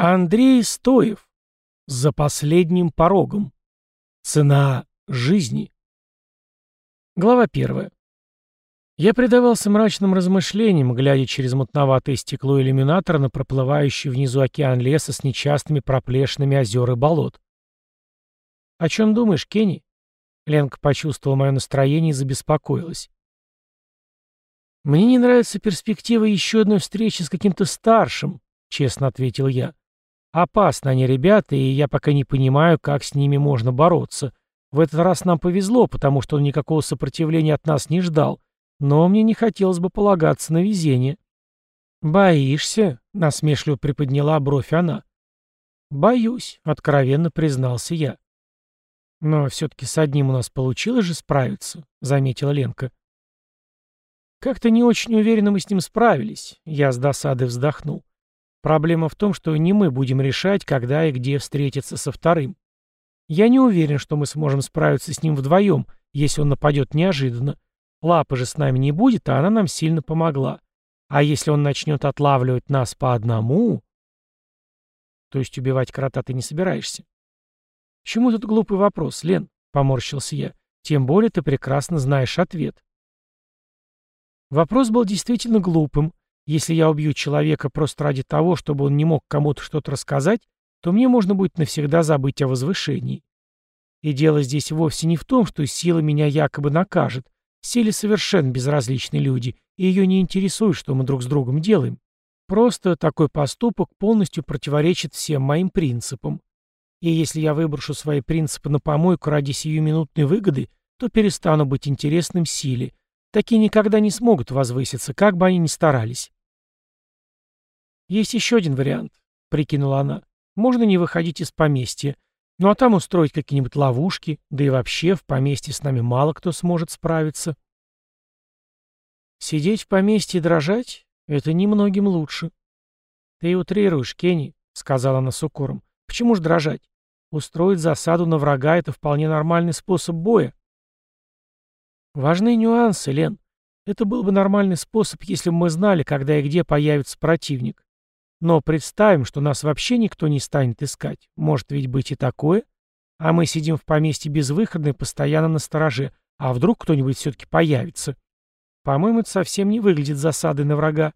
Андрей Стоев. За последним порогом. Цена жизни. Глава первая. Я предавался мрачным размышлениям, глядя через мутноватое стекло иллюминатора на проплывающий внизу океан леса с нечастыми проплешинами озер и болот. «О чем думаешь, Кенни?» Ленка почувствовала мое настроение и забеспокоилась. «Мне не нравится перспектива еще одной встречи с каким-то старшим», — честно ответил я. Опасны они, ребята, и я пока не понимаю, как с ними можно бороться. В этот раз нам повезло, потому что он никакого сопротивления от нас не ждал, но мне не хотелось бы полагаться на везение. «Боишься?» — насмешливо приподняла бровь она. «Боюсь», — откровенно признался я. «Но все-таки с одним у нас получилось же справиться», — заметила Ленка. «Как-то не очень уверенно мы с ним справились», — я с досадой вздохнул. Проблема в том, что не мы будем решать, когда и где встретиться со вторым. Я не уверен, что мы сможем справиться с ним вдвоем, если он нападет неожиданно. Лапы же с нами не будет, а она нам сильно помогла. А если он начнет отлавливать нас по одному... То есть убивать крота ты не собираешься? Чему тут глупый вопрос, Лен? Поморщился я. Тем более ты прекрасно знаешь ответ. Вопрос был действительно глупым, если я убью человека просто ради того, чтобы он не мог кому-то что-то рассказать, то мне можно будет навсегда забыть о возвышении. И дело здесь вовсе не в том, что сила меня якобы накажет. Силе совершенно безразличны люди, и ее не интересует, что мы друг с другом делаем. Просто такой поступок полностью противоречит всем моим принципам. И если я выброшу свои принципы на помойку ради сиюминутной выгоды, то перестану быть интересным силе. Такие никогда не смогут возвыситься, как бы они ни старались. «Есть еще один вариант», — прикинула она. «Можно не выходить из поместья. Ну а там устроить какие-нибудь ловушки, да и вообще в поместье с нами мало кто сможет справиться». «Сидеть в поместье и дрожать — это немногим лучше». «Ты утрируешь, Кенни», — сказала она с укором. «Почему ж дрожать? Устроить засаду на врага — это вполне нормальный способ боя». «Важны нюансы, Лен. Это был бы нормальный способ, если бы мы знали, когда и где появится противник. Но представим, что нас вообще никто не станет искать. Может ведь быть и такое? А мы сидим в поместье безвыходно и постоянно на стороже. А вдруг кто-нибудь все-таки появится? По-моему, это совсем не выглядит засадой на врага.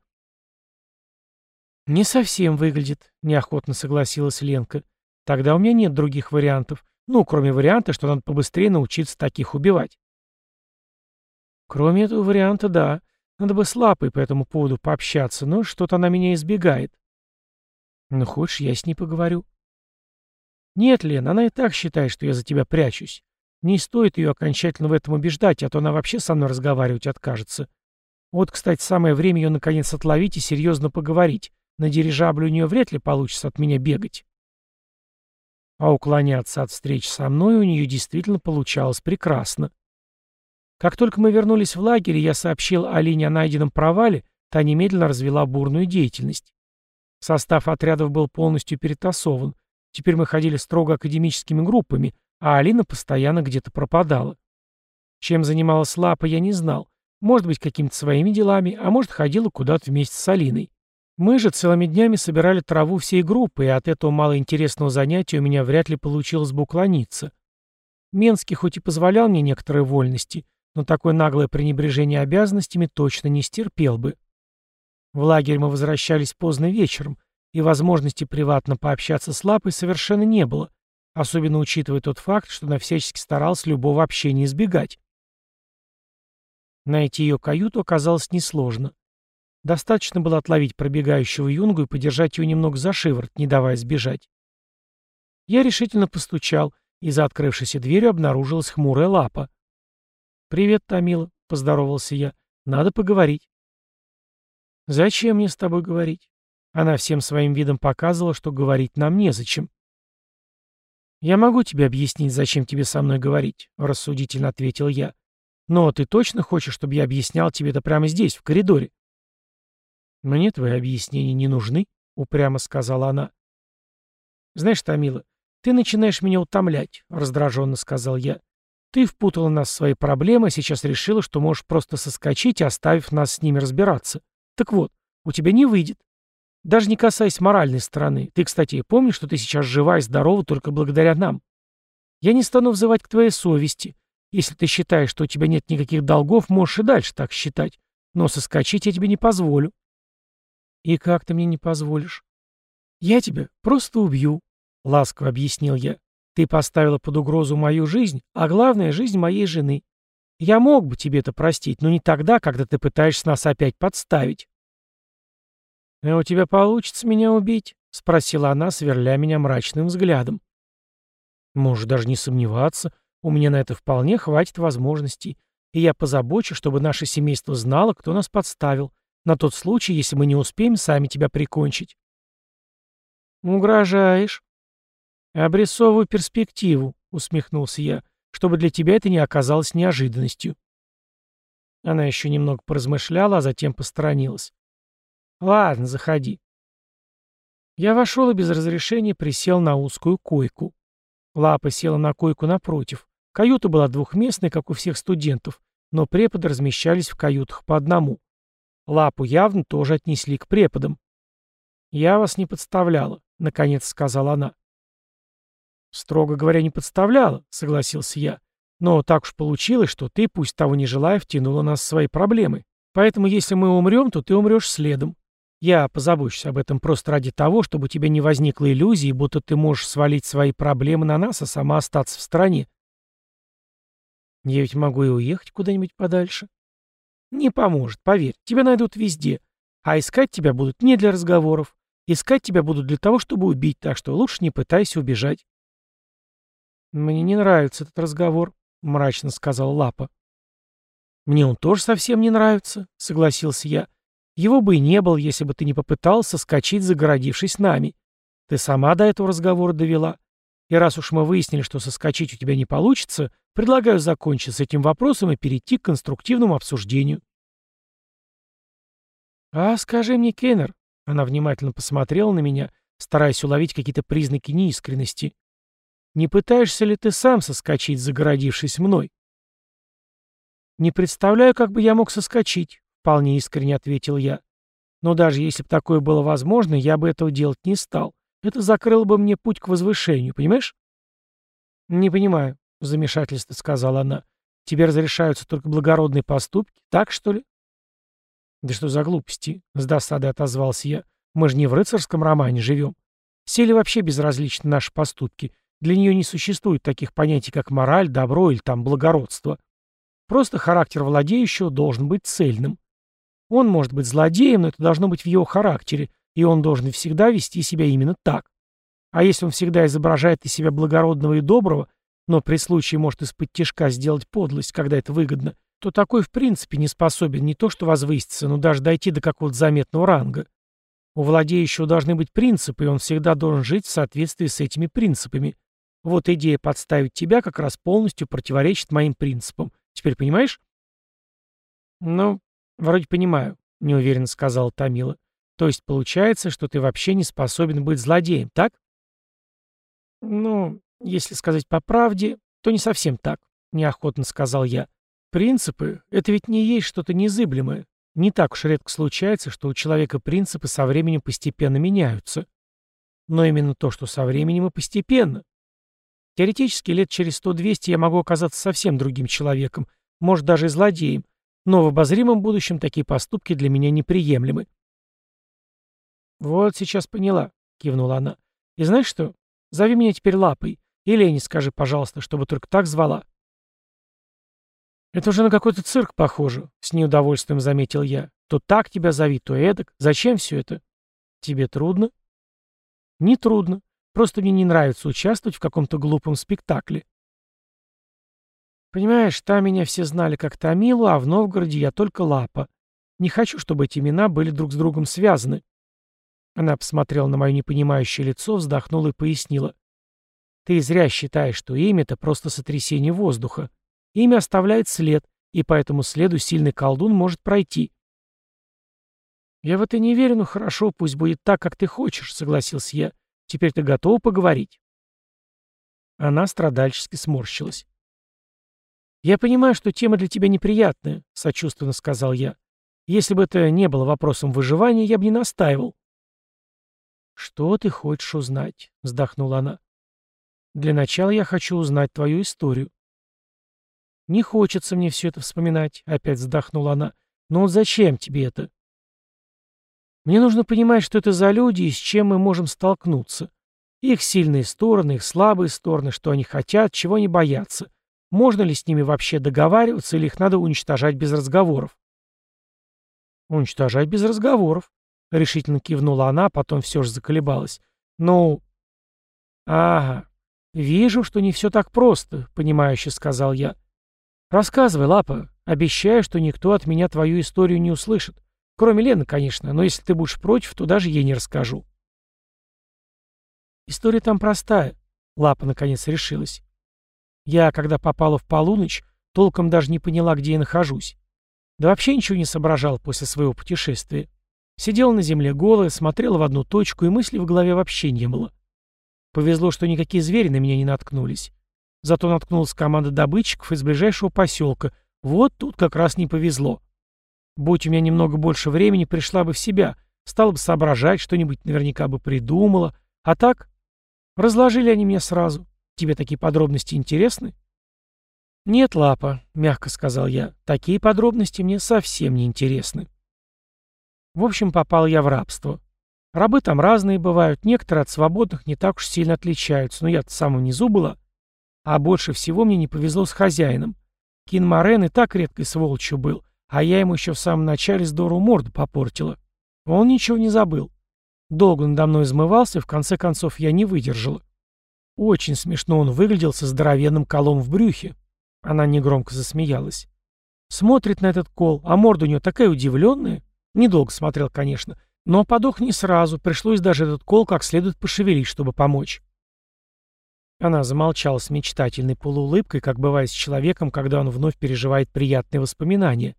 «Не совсем выглядит», — неохотно согласилась Ленка. «Тогда у меня нет других вариантов. Ну, кроме варианта, что надо побыстрее научиться таких убивать». «Кроме этого варианта, да. Надо бы с Лапой по этому поводу пообщаться, но что-то она меня избегает. Ну, хочешь, я с ней поговорю? Нет, Лен, она и так считает, что я за тебя прячусь. Не стоит ее окончательно в этом убеждать, а то она вообще со мной разговаривать откажется. Вот, кстати, самое время ее наконец отловить и серьезно поговорить. На дирижабле у нее вряд ли получится от меня бегать. А уклоняться от встреч со мной у нее действительно получалось прекрасно. Как только мы вернулись в лагерь, я сообщил Алине о найденном провале, та немедленно развела бурную деятельность. Состав отрядов был полностью перетасован. Теперь мы ходили строго академическими группами, а Алина постоянно где-то пропадала. Чем занималась Лапа, я не знал. Может быть, какими-то своими делами, а может, ходила куда-то вместе с Алиной. Мы же целыми днями собирали траву всей группы, и от этого малоинтересного занятия у меня вряд ли получилось бы уклониться. Менский хоть и позволял мне некоторые вольности, но такое наглое пренебрежение обязанностями точно не стерпел бы. В лагерь мы возвращались поздно вечером, и возможности приватно пообщаться с Лапой совершенно не было, особенно учитывая тот факт, что она всячески старалась любого общения избегать. Найти ее каюту оказалось несложно. Достаточно было отловить пробегающего юнгу и подержать его немного за шиворот, не давая сбежать. Я решительно постучал, и за открывшейся дверью обнаружилась хмурая лапа. «Привет, Томила», — поздоровался я. «Надо поговорить». «Зачем мне с тобой говорить?» Она всем своим видом показывала, что говорить нам незачем. «Я могу тебе объяснить, зачем тебе со мной говорить», — рассудительно ответил я. «Но ты точно хочешь, чтобы я объяснял тебе это прямо здесь, в коридоре?» «Мне твои объяснения не нужны», — упрямо сказала она. «Знаешь, Томила, ты начинаешь меня утомлять», — раздраженно сказал я. «Ты впутала нас в свои проблемы, а сейчас решила, что можешь просто соскочить, оставив нас с ними разбираться. Так вот, у тебя не выйдет. Даже не касаясь моральной стороны. Ты, кстати, помнишь, что ты сейчас жива и здорова только благодаря нам? Я не стану взывать к твоей совести. Если ты считаешь, что у тебя нет никаких долгов, можешь и дальше так считать. Но соскочить я тебе не позволю. И как ты мне не позволишь? Я тебя просто убью, — ласково объяснил я. Ты поставила под угрозу мою жизнь, а главное — жизнь моей жены. Я мог бы тебе это простить, но не тогда, когда ты пытаешься нас опять подставить. «А у тебя получится меня убить?» — спросила она, сверля меня мрачным взглядом. «Можешь даже не сомневаться, у меня на это вполне хватит возможностей, и я позабочу, чтобы наше семейство знало, кто нас подставил, на тот случай, если мы не успеем сами тебя прикончить». «Угрожаешь?» «Обрисовываю перспективу», — усмехнулся я, «чтобы для тебя это не оказалось неожиданностью». Она еще немного поразмышляла, а затем посторонилась. «Ладно, заходи». Я вошел и без разрешения присел на узкую койку. Лапа села на койку напротив. Каюта была двухместной, как у всех студентов, но преподы размещались в каютах по одному. Лапу явно тоже отнесли к преподам. «Я вас не подставляла», — наконец сказала она. «Строго говоря, не подставляла», — согласился я. «Но так уж получилось, что ты, пусть того не желая, втянула нас в свои проблемы. Поэтому если мы умрем, то ты умрешь следом. Я позабочусь об этом просто ради того, чтобы у тебя не возникло иллюзии, будто ты можешь свалить свои проблемы на нас, а сама остаться в стране. Я ведь могу и уехать куда-нибудь подальше. Не поможет, поверь, тебя найдут везде. А искать тебя будут не для разговоров. Искать тебя будут для того, чтобы убить, так что лучше не пытайся убежать. Мне не нравится этот разговор, мрачно сказал Лапа. Мне он тоже совсем не нравится, согласился я. Его бы и не было, если бы ты не попытался скачать, загородившись нами. Ты сама до этого разговора довела. И раз уж мы выяснили, что соскочить у тебя не получится, предлагаю закончить с этим вопросом и перейти к конструктивному обсуждению. «А скажи мне, Кеннер», — она внимательно посмотрела на меня, стараясь уловить какие-то признаки неискренности, «не пытаешься ли ты сам соскочить, загородившись мной?» «Не представляю, как бы я мог соскочить», Вполне искренне ответил я. Но даже если бы такое было возможно, я бы этого делать не стал. Это закрыло бы мне путь к возвышению, понимаешь? Не понимаю, в замешательстве сказала она. Тебе разрешаются только благородные поступки, так что ли? Да что за глупости? С досадой отозвался я. Мы же не в рыцарском романе живем. Сели вообще безразличны наши поступки. Для нее не существует таких понятий, как мораль, добро или там благородство. Просто характер владеющего должен быть цельным. Он может быть злодеем, но это должно быть в его характере, и он должен всегда вести себя именно так. А если он всегда изображает из себя благородного и доброго, но при случае может из-под тяжка сделать подлость, когда это выгодно, то такой в принципе не способен не то что возвыситься, но даже дойти до какого-то заметного ранга. У владеющего должны быть принципы, и он всегда должен жить в соответствии с этими принципами. Вот идея подставить тебя как раз полностью противоречит моим принципам. Теперь понимаешь? Ну, «Вроде понимаю», — неуверенно сказал Томила. «То есть получается, что ты вообще не способен быть злодеем, так?» «Ну, если сказать по правде, то не совсем так», — неохотно сказал я. «Принципы — это ведь не есть что-то незыблемое. Не так уж редко случается, что у человека принципы со временем постепенно меняются. Но именно то, что со временем и постепенно. Теоретически лет через сто-двести я могу оказаться совсем другим человеком, может, даже злодеем, но в обозримом будущем такие поступки для меня неприемлемы. «Вот сейчас поняла», — кивнула она. «И знаешь что? Зови меня теперь Лапой. И Лене скажи, пожалуйста, чтобы только так звала». «Это уже на какой-то цирк похоже», — с неудовольствием заметил я. «То так тебя зови, то эдак. Зачем все это?» «Тебе трудно?» «Не трудно. Просто мне не нравится участвовать в каком-то глупом спектакле. Понимаешь, там меня все знали как Томилу, а в Новгороде я только Лапа. Не хочу, чтобы эти имена были друг с другом связаны. Она посмотрела на мое непонимающее лицо, вздохнула и пояснила. Ты зря считаешь, что имя — это просто сотрясение воздуха. Имя оставляет след, и по этому следу сильный колдун может пройти. «Я в это не верю, но хорошо, пусть будет так, как ты хочешь», — согласился я. «Теперь ты готова поговорить?» Она страдальчески сморщилась. «Я понимаю, что тема для тебя неприятная», — сочувственно сказал я. «Если бы это не было вопросом выживания, я бы не настаивал». «Что ты хочешь узнать?» — вздохнула она. «Для начала я хочу узнать твою историю». «Не хочется мне все это вспоминать», — опять вздохнула она. «Но зачем тебе это?» «Мне нужно понимать, что это за люди и с чем мы можем столкнуться. Их сильные стороны, их слабые стороны, что они хотят, чего они боятся. Можно ли с ними вообще договариваться или их надо уничтожать без разговоров?» «Уничтожать без разговоров», — решительно кивнула она, а потом все же заколебалась. «Ну...» «Ага, вижу, что не все так просто», — понимающе сказал я. «Рассказывай, Лапа. Обещаю, что никто от меня твою историю не услышит. Кроме Лены, конечно, но если ты будешь против, то даже ей не расскажу». История там простая. Лапа наконец решилась. Я, когда попала в полуночь, толком даже не поняла, где я нахожусь. Да вообще ничего не соображал после своего путешествия. Сидел на земле голая, смотрел в одну точку, и мысли в голове вообще не было. Повезло, что никакие звери на меня не наткнулись. Зато наткнулась команда добытчиков из ближайшего поселка. Вот тут как раз не повезло. Будь у меня немного больше времени, пришла бы в себя, стала бы соображать, что-нибудь наверняка бы придумала. А так, разложили они меня сразу. Тебе такие подробности интересны? «Нет, Лапа», — мягко сказал я, — «такие подробности мне совсем не интересны». В общем, попал я в рабство. Рабы там разные бывают, некоторые от свободных не так уж сильно отличаются, но я-то в самом низу была. А больше всего мне не повезло с хозяином. Кин Морен и так редкой сволочью был, а я ему еще в самом начале здорово морду попортила. Он ничего не забыл. Долго надо мной измывался, в конце концов я не выдержала. Очень смешно он выглядел со здоровенным колом в брюхе. Она негромко засмеялась. Смотрит на этот кол, а морда у нее такая удивленная. Недолго смотрел, конечно, но подох не сразу, пришлось даже этот кол как следует пошевелить, чтобы помочь. Она замолчала с мечтательной полуулыбкой, как бывает с человеком, когда он вновь переживает приятные воспоминания.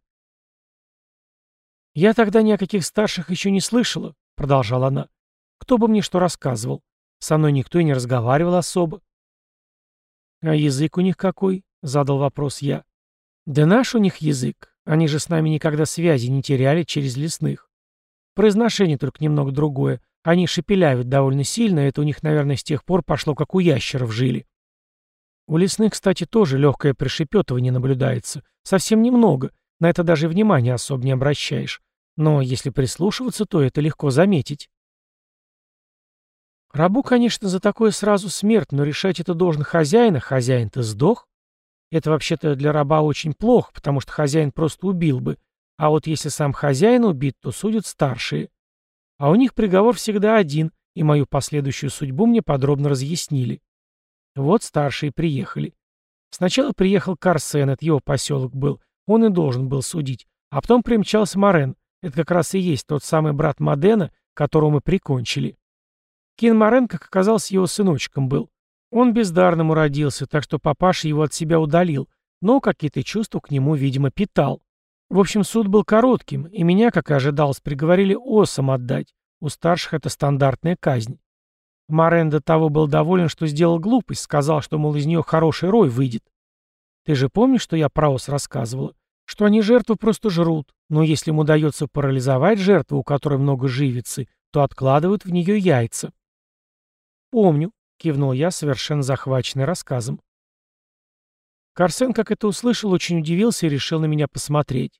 «Я тогда ни о каких старших еще не слышала», — продолжала она. «Кто бы мне что рассказывал? Со мной никто и не разговаривал особо». «А язык у них какой?» Задал вопрос я. Да наш у них язык. Они же с нами никогда связи не теряли через лесных. Произношение только немного другое. Они шепелявят довольно сильно, это у них, наверное, с тех пор пошло, как у ящеров жили. У лесных, кстати, тоже легкое пришепетывание наблюдается. Совсем немного. На это даже внимания особо не обращаешь. Но если прислушиваться, то это легко заметить. Рабу, конечно, за такое сразу смерть, но решать это должен хозяин, а хозяин-то сдох. Это вообще-то для раба очень плохо, потому что хозяин просто убил бы. А вот если сам хозяин убит, то судят старшие. А у них приговор всегда один, и мою последующую судьбу мне подробно разъяснили. Вот старшие приехали. Сначала приехал Карсен, это его поселок был, он и должен был судить. А потом примчался Морен, это как раз и есть тот самый брат Модена, которого мы прикончили. Кин Морен, как оказалось, его сыночком был. Он бездарным уродился, так что папаша его от себя удалил, но какие-то чувства к нему, видимо, питал. В общем, суд был коротким, и меня, как и ожидалось, приговорили осом отдать. У старших это стандартная казнь. Морен до того был доволен, что сделал глупость, сказал, что, мол, из нее хороший рой выйдет. Ты же помнишь, что я про ос рассказывала? Что они жертву просто жрут, но если им удается парализовать жертву, у которой много живицы, то откладывают в нее яйца. Помню, кивнул я, совершенно захваченный рассказом. Карсен, как это услышал, очень удивился и решил на меня посмотреть.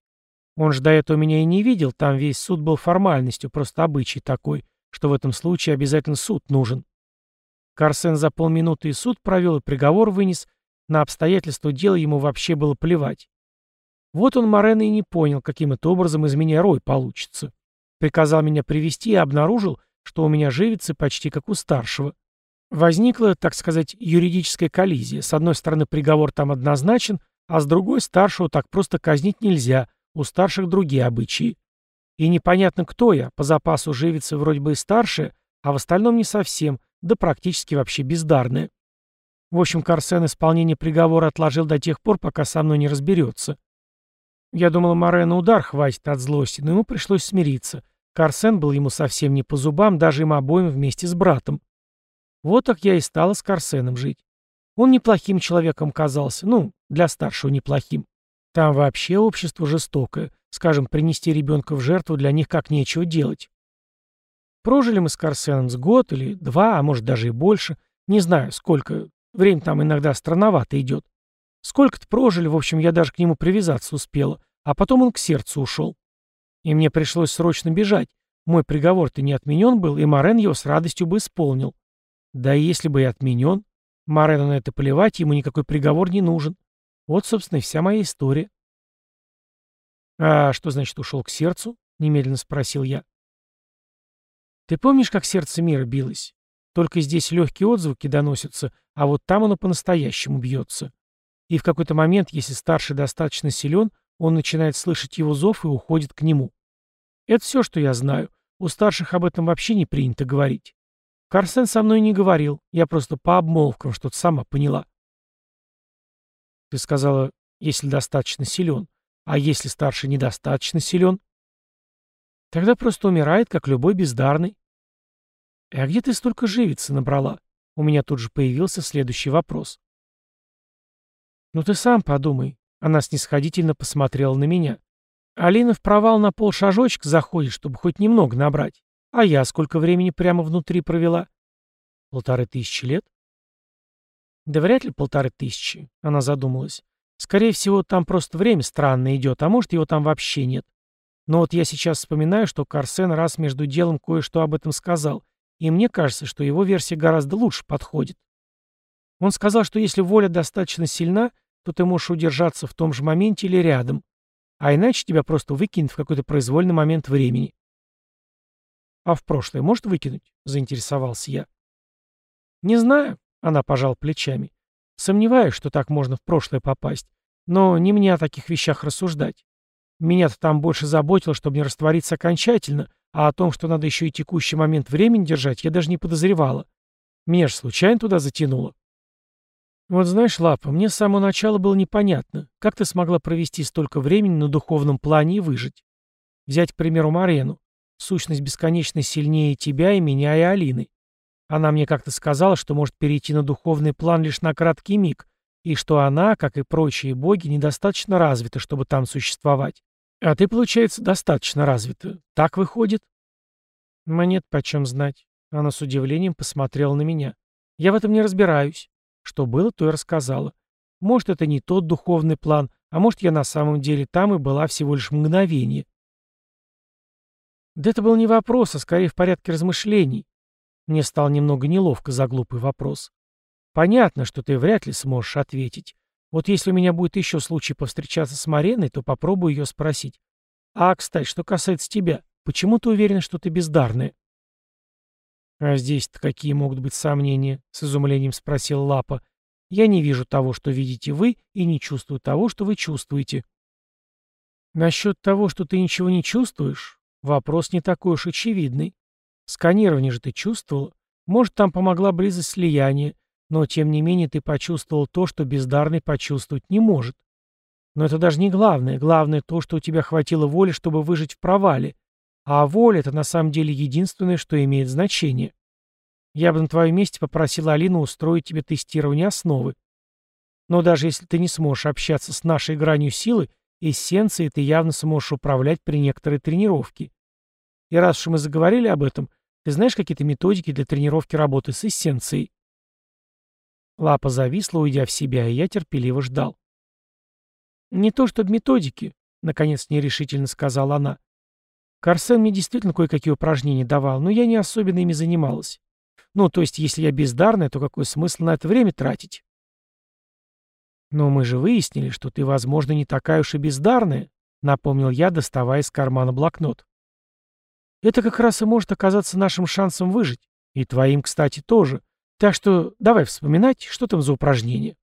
Он же до этого меня и не видел, там весь суд был формальностью, просто обычай такой, что в этом случае обязательно суд нужен. Карсен за полминуты и суд провел, и приговор вынес, на обстоятельства дела ему вообще было плевать. Вот он Морена и не понял, каким это образом из меня рой получится. Приказал меня привести и обнаружил, что у меня живицы почти как у старшего. Возникла, так сказать, юридическая коллизия. С одной стороны, приговор там однозначен, а с другой, старшего так просто казнить нельзя, у старших другие обычаи. И непонятно, кто я, по запасу живицы вроде бы и старшая, а в остальном не совсем, да практически вообще бездарная. В общем, Карсен исполнение приговора отложил до тех пор, пока со мной не разберется. Я думал, Морена удар хватит от злости, но ему пришлось смириться. Карсен был ему совсем не по зубам, даже им обоим вместе с братом. Вот так я и стала с Карсеном жить. Он неплохим человеком казался, ну, для старшего неплохим. Там вообще общество жестокое. Скажем, принести ребенка в жертву для них как нечего делать. Прожили мы с Карсеном с год или два, а может даже и больше. Не знаю, сколько. Время там иногда странновато идет. Сколько-то прожили, в общем, я даже к нему привязаться успела. А потом он к сердцу ушел. И мне пришлось срочно бежать. Мой приговор-то не отменен был, и Морен его с радостью бы исполнил. Да и если бы и отменен, Морену на это плевать, ему никакой приговор не нужен. Вот, собственно, и вся моя история. «А что значит ушел к сердцу?» — немедленно спросил я. «Ты помнишь, как сердце мира билось? Только здесь легкие отзвуки доносятся, а вот там оно по-настоящему бьется. И в какой-то момент, если старший достаточно силен, он начинает слышать его зов и уходит к нему. Это все, что я знаю. У старших об этом вообще не принято говорить. Карсен со мной не говорил, я просто по обмолвкам что-то сама поняла. Ты сказала, если достаточно силен. А если старший недостаточно силен? Тогда просто умирает, как любой бездарный. А где ты столько живицы набрала? У меня тут же появился следующий вопрос. Ну ты сам подумай. Она снисходительно посмотрела на меня. Алина в провал на полшажочка заходит, чтобы хоть немного набрать. А я сколько времени прямо внутри провела? Полторы тысячи лет? Да вряд ли полторы тысячи, она задумалась. Скорее всего, там просто время странно идет, а может, его там вообще нет. Но вот я сейчас вспоминаю, что Карсен раз между делом кое-что об этом сказал, и мне кажется, что его версия гораздо лучше подходит. Он сказал, что если воля достаточно сильна, то ты можешь удержаться в том же моменте или рядом, а иначе тебя просто выкинет в какой-то произвольный момент времени. «А в прошлое может выкинуть?» — заинтересовался я. «Не знаю», — она пожал плечами. «Сомневаюсь, что так можно в прошлое попасть. Но не мне о таких вещах рассуждать. Меня-то там больше заботило, чтобы не раствориться окончательно, а о том, что надо еще и текущий момент времени держать, я даже не подозревала. Меня же случайно туда затянуло. Вот знаешь, Лапа, мне с самого начала было непонятно, как ты смогла провести столько времени на духовном плане и выжить. Взять, к примеру, Марену. Сущность бесконечно сильнее тебя и меня, и Алины. Она мне как-то сказала, что может перейти на духовный план лишь на краткий миг, и что она, как и прочие боги, недостаточно развита, чтобы там существовать. А ты, получается, достаточно развита. Так выходит? Монет почем знать. Она с удивлением посмотрела на меня. Я в этом не разбираюсь. Что было, то и рассказала. Может, это не тот духовный план, а может, я на самом деле там и была всего лишь мгновение. Да это был не вопрос, а скорее в порядке размышлений. Мне стало немного неловко за глупый вопрос. Понятно, что ты вряд ли сможешь ответить. Вот если у меня будет еще случай повстречаться с Мареной, то попробую ее спросить. А, кстати, что касается тебя, почему ты уверен, что ты бездарная? А здесь-то какие могут быть сомнения? С изумлением спросил Лапа. Я не вижу того, что видите вы, и не чувствую того, что вы чувствуете. Насчет того, что ты ничего не чувствуешь, вопрос не такой уж очевидный. Сканирование же ты чувствовала. Может, там помогла близость слияния, но, тем не менее, ты почувствовал то, что бездарный почувствовать не может. Но это даже не главное. Главное то, что у тебя хватило воли, чтобы выжить в провале. А воля — это на самом деле единственное, что имеет значение. Я бы на твоем месте попросил Алину устроить тебе тестирование основы. Но даже если ты не сможешь общаться с нашей гранью силы, эссенцией ты явно сможешь управлять при некоторой тренировке. И раз уж мы заговорили об этом, ты знаешь какие-то методики для тренировки работы с эссенцией? Лапа зависла, уйдя в себя, и я терпеливо ждал. «Не то чтобы методики», — наконец нерешительно сказала она. «Карсен мне действительно кое-какие упражнения давал, но я не особенно ими занималась. Ну, то есть, если я бездарная, то какой смысл на это время тратить?» «Но мы же выяснили, что ты, возможно, не такая уж и бездарная», — напомнил я, доставая из кармана блокнот. «Это как раз и может оказаться нашим шансом выжить. И твоим, кстати, тоже. Так что давай вспоминать, что там за упражнение.